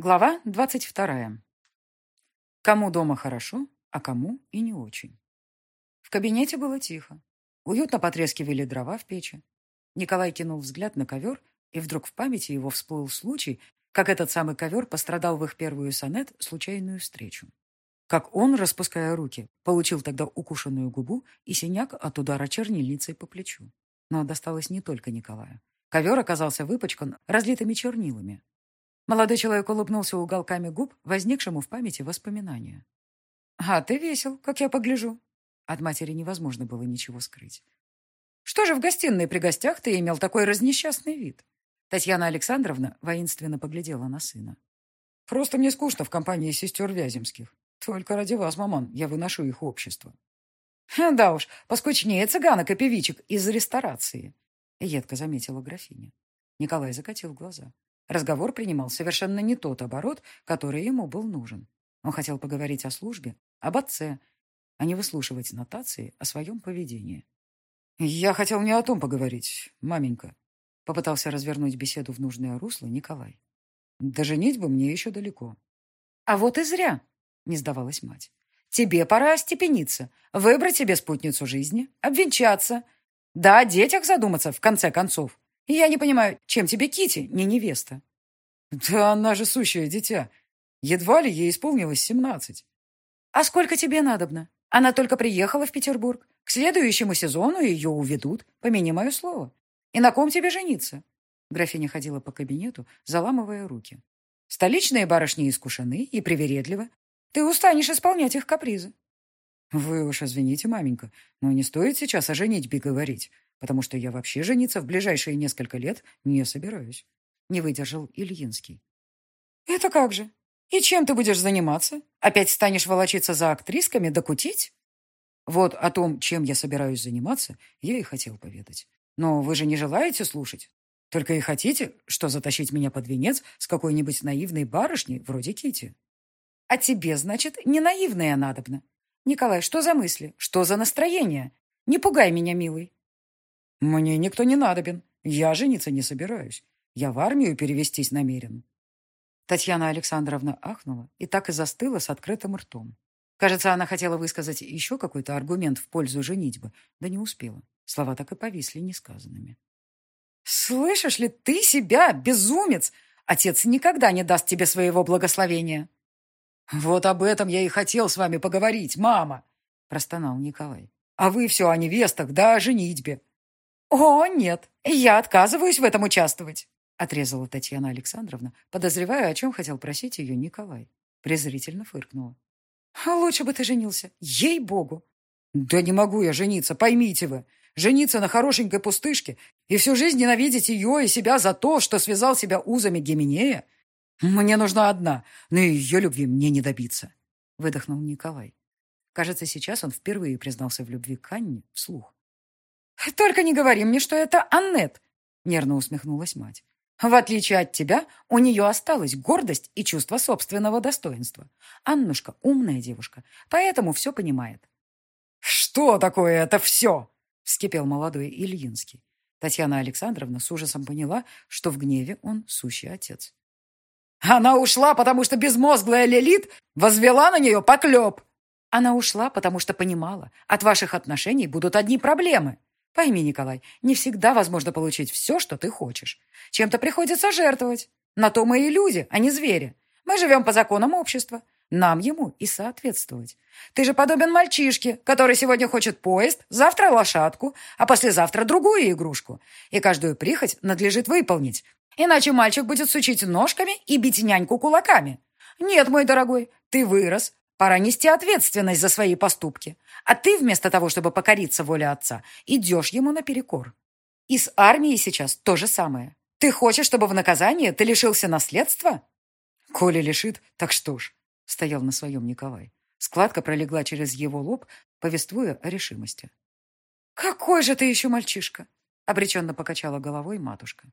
Глава двадцать вторая. Кому дома хорошо, а кому и не очень. В кабинете было тихо. Уютно потрескивали дрова в печи. Николай кинул взгляд на ковер, и вдруг в памяти его всплыл случай, как этот самый ковер пострадал в их первую сонет случайную встречу. Как он, распуская руки, получил тогда укушенную губу и синяк от удара чернильницей по плечу. Но досталось не только Николаю. Ковер оказался выпачкан разлитыми чернилами, Молодой человек улыбнулся уголками губ, возникшему в памяти воспоминания. «А ты весел, как я погляжу». От матери невозможно было ничего скрыть. «Что же в гостиной при гостях ты имел такой разнесчастный вид?» Татьяна Александровна воинственно поглядела на сына. «Просто мне скучно в компании сестер Вяземских. Только ради вас, маман, я выношу их общество». «Да уж, поскучнее цыганок и певичек из ресторации», — едко заметила графиня. Николай закатил глаза. Разговор принимал совершенно не тот оборот, который ему был нужен. Он хотел поговорить о службе, об отце, а не выслушивать нотации о своем поведении. «Я хотел не о том поговорить, маменька», — попытался развернуть беседу в нужное русло Николай. «Да женить бы мне еще далеко». «А вот и зря», — не сдавалась мать. «Тебе пора остепениться, выбрать себе спутницу жизни, обвенчаться. Да, о детях задуматься, в конце концов. Я не понимаю, чем тебе Кити, не невеста? Да она же сущее дитя. Едва ли ей исполнилось семнадцать. А сколько тебе надобно? Она только приехала в Петербург. К следующему сезону ее уведут, помяни мое слово. И на ком тебе жениться? Графиня ходила по кабинету, заламывая руки. Столичные барышни искушены и привередливы. Ты устанешь исполнять их капризы. Вы уж извините, маменька, но не стоит сейчас о женитьбе говорить потому что я вообще жениться в ближайшие несколько лет не собираюсь. Не выдержал Ильинский. Это как же? И чем ты будешь заниматься? Опять станешь волочиться за актрисками, докутить? Вот о том, чем я собираюсь заниматься, я и хотел поведать. Но вы же не желаете слушать? Только и хотите, что затащить меня под венец с какой-нибудь наивной барышней вроде Кити. А тебе, значит, не наивная надобна. Николай, что за мысли? Что за настроение? Не пугай меня, милый. «Мне никто не надобен. Я жениться не собираюсь. Я в армию перевестись намерен». Татьяна Александровна ахнула и так и застыла с открытым ртом. Кажется, она хотела высказать еще какой-то аргумент в пользу женитьбы, да не успела. Слова так и повисли несказанными. «Слышишь ли ты себя, безумец? Отец никогда не даст тебе своего благословения». «Вот об этом я и хотел с вами поговорить, мама», — простонал Николай. «А вы все о невестах, да о женитьбе. «О, нет, я отказываюсь в этом участвовать», отрезала Татьяна Александровна, подозревая, о чем хотел просить ее Николай. Презрительно фыркнула. «Лучше бы ты женился, ей-богу!» «Да не могу я жениться, поймите вы. Жениться на хорошенькой пустышке и всю жизнь ненавидеть ее и себя за то, что связал себя узами Гименея? Мне нужна одна, но ее любви мне не добиться», выдохнул Николай. Кажется, сейчас он впервые признался в любви к Анне вслух. «Только не говори мне, что это Аннет!» Нервно усмехнулась мать. «В отличие от тебя, у нее осталась гордость и чувство собственного достоинства. Аннушка умная девушка, поэтому все понимает». «Что такое это все?» вскипел молодой Ильинский. Татьяна Александровна с ужасом поняла, что в гневе он сущий отец. «Она ушла, потому что безмозглая Лилит возвела на нее поклеп!» «Она ушла, потому что понимала, от ваших отношений будут одни проблемы», Пойми, Николай, не всегда возможно получить все, что ты хочешь. Чем-то приходится жертвовать. На то мы и люди, а не звери. Мы живем по законам общества. Нам ему и соответствовать. Ты же подобен мальчишке, который сегодня хочет поезд, завтра лошадку, а послезавтра другую игрушку. И каждую прихоть надлежит выполнить. Иначе мальчик будет сучить ножками и бить няньку кулаками. Нет, мой дорогой, ты вырос, Пора нести ответственность за свои поступки. А ты, вместо того, чтобы покориться воле отца, идешь ему наперекор. И с армией сейчас то же самое. Ты хочешь, чтобы в наказание ты лишился наследства? Коля лишит, так что ж, стоял на своем Николай. Складка пролегла через его лоб, повествуя о решимости. «Какой же ты еще мальчишка!» — обреченно покачала головой матушка.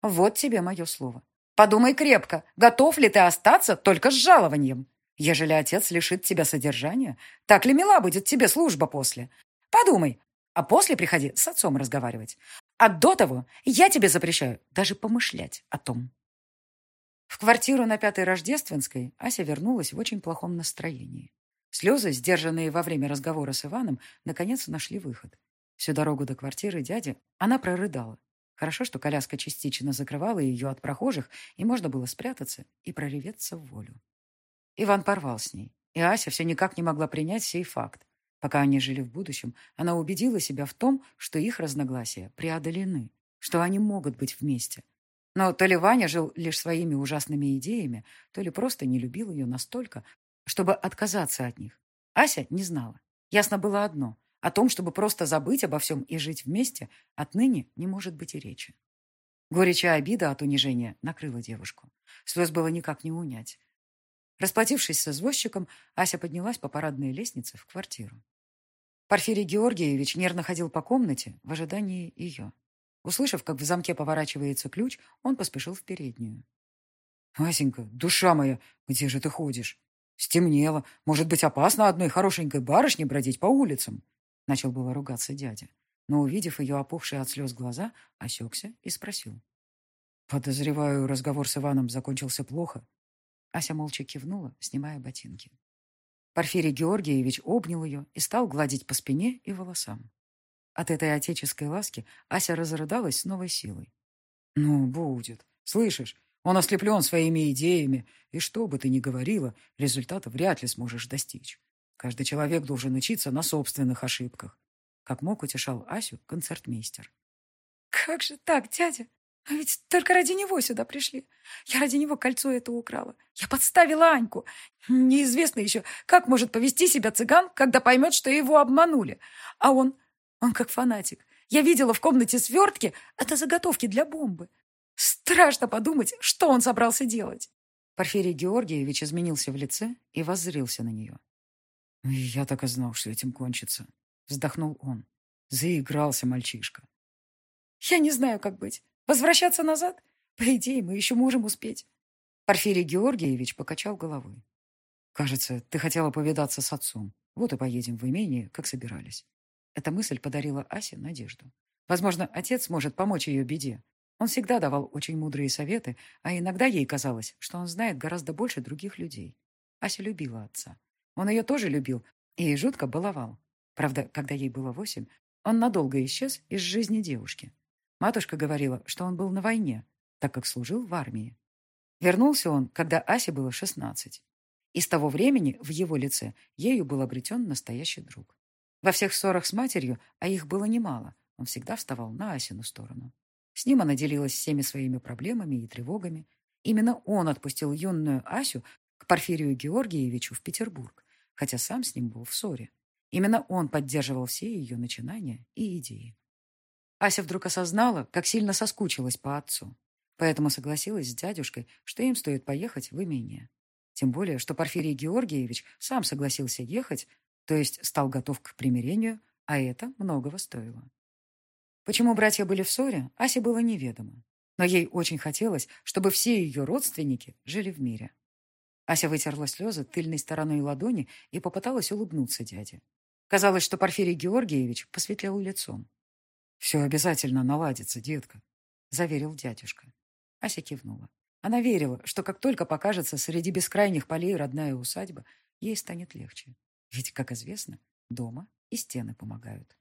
«Вот тебе мое слово. Подумай крепко, готов ли ты остаться только с жалованием. Ежели отец лишит тебя содержания, так ли мила будет тебе служба после? Подумай, а после приходи с отцом разговаривать. А до того я тебе запрещаю даже помышлять о том. В квартиру на Пятой Рождественской Ася вернулась в очень плохом настроении. Слезы, сдержанные во время разговора с Иваном, наконец нашли выход. Всю дорогу до квартиры дяди она прорыдала. Хорошо, что коляска частично закрывала ее от прохожих, и можно было спрятаться и прореветься в волю. Иван порвал с ней, и Ася все никак не могла принять сей факт. Пока они жили в будущем, она убедила себя в том, что их разногласия преодолены, что они могут быть вместе. Но то ли Ваня жил лишь своими ужасными идеями, то ли просто не любил ее настолько, чтобы отказаться от них. Ася не знала. Ясно было одно. О том, чтобы просто забыть обо всем и жить вместе, отныне не может быть и речи. Горечь и обида от унижения накрыла девушку. Слез было никак не унять. Расплатившись с извозчиком, Ася поднялась по парадной лестнице в квартиру. Порфирий Георгиевич нервно ходил по комнате в ожидании ее. Услышав, как в замке поворачивается ключ, он поспешил в переднюю. «Асенька, душа моя, где же ты ходишь? Стемнело. Может быть, опасно одной хорошенькой барышне бродить по улицам?» Начал было ругаться дядя, но, увидев ее опухшие от слез глаза, осекся и спросил. «Подозреваю, разговор с Иваном закончился плохо». Ася молча кивнула, снимая ботинки. Порфирий Георгиевич обнял ее и стал гладить по спине и волосам. От этой отеческой ласки Ася разрыдалась с новой силой. «Ну, будет. Слышишь, он ослеплен своими идеями, и что бы ты ни говорила, результата вряд ли сможешь достичь. Каждый человек должен учиться на собственных ошибках. Как мог утешал Асю концертмейстер. «Как же так, дядя? А ведь только ради него сюда пришли. Я ради него кольцо это украла. Я подставила Аньку. Неизвестно еще, как может повести себя цыган, когда поймет, что его обманули. А он он как фанатик. Я видела в комнате свертки. Это заготовки для бомбы. Страшно подумать, что он собрался делать. Порфирий Георгиевич изменился в лице и воззрился на нее. «Я так и знал, что этим кончится», — вздохнул он. Заигрался мальчишка. «Я не знаю, как быть. Возвращаться назад? По идее, мы еще можем успеть». Порфирий Георгиевич покачал головой. «Кажется, ты хотела повидаться с отцом. Вот и поедем в имение, как собирались. Эта мысль подарила Асе надежду. Возможно, отец может помочь ее беде. Он всегда давал очень мудрые советы, а иногда ей казалось, что он знает гораздо больше других людей. Ася любила отца. Он ее тоже любил и жутко баловал. Правда, когда ей было восемь, он надолго исчез из жизни девушки. Матушка говорила, что он был на войне, так как служил в армии. Вернулся он, когда Асе было шестнадцать. И с того времени в его лице ею был обретен настоящий друг. Во всех ссорах с матерью, а их было немало, он всегда вставал на Асину сторону. С ним она делилась всеми своими проблемами и тревогами. Именно он отпустил юную Асю к Порфирию Георгиевичу в Петербург, хотя сам с ним был в ссоре. Именно он поддерживал все ее начинания и идеи. Ася вдруг осознала, как сильно соскучилась по отцу. Поэтому согласилась с дядюшкой, что им стоит поехать в имение. Тем более, что Порфирий Георгиевич сам согласился ехать, то есть стал готов к примирению, а это многого стоило. Почему братья были в ссоре, Асе было неведомо. Но ей очень хотелось, чтобы все ее родственники жили в мире. Ася вытерла слезы тыльной стороной ладони и попыталась улыбнуться дяде. Казалось, что Порфирий Георгиевич посветлел лицом. «Все обязательно наладится, детка», — заверил дядюшка. Ася кивнула. Она верила, что как только покажется среди бескрайних полей родная усадьба, ей станет легче. Ведь, как известно, дома и стены помогают.